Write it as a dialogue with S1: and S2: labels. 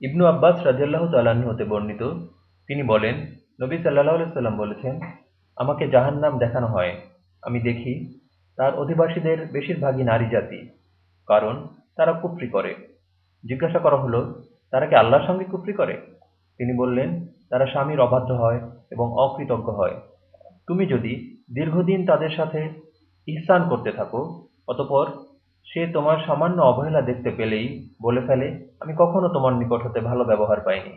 S1: ইবনু আব্বাস রাজিয়াল্লাহ তাল্লাহ্ন হতে বর্ণিত, তিনি বলেন, নবী সাল্লাহ সাল্লাম বলেছেন, আমাকে জাহান্নাম দেখানো হয়। আমি দেখি, তার অধিবাসীদের বেশিরভাগই নারী জাতি, কারণ তারা কুফরি করে। জিজ্ঞাসা করা হলো, তারা কি আল্লাহর সঙ্গে কুফরি করে? তিনি বললেন, তারা স্বামীর অবাধ্য হয় এবং অকৃতজ্ঞ হয়। তুমি যদি দীর্ঘদিন তাদের সাথে ইহসান করতে থাকো, অতপর সে তোমার সামান্য অবহেলা দেখতে পেলেই বলে ফেলে, আমি কখনো তোমার নিকট হতে ভালো ব্যবহার পাইনি।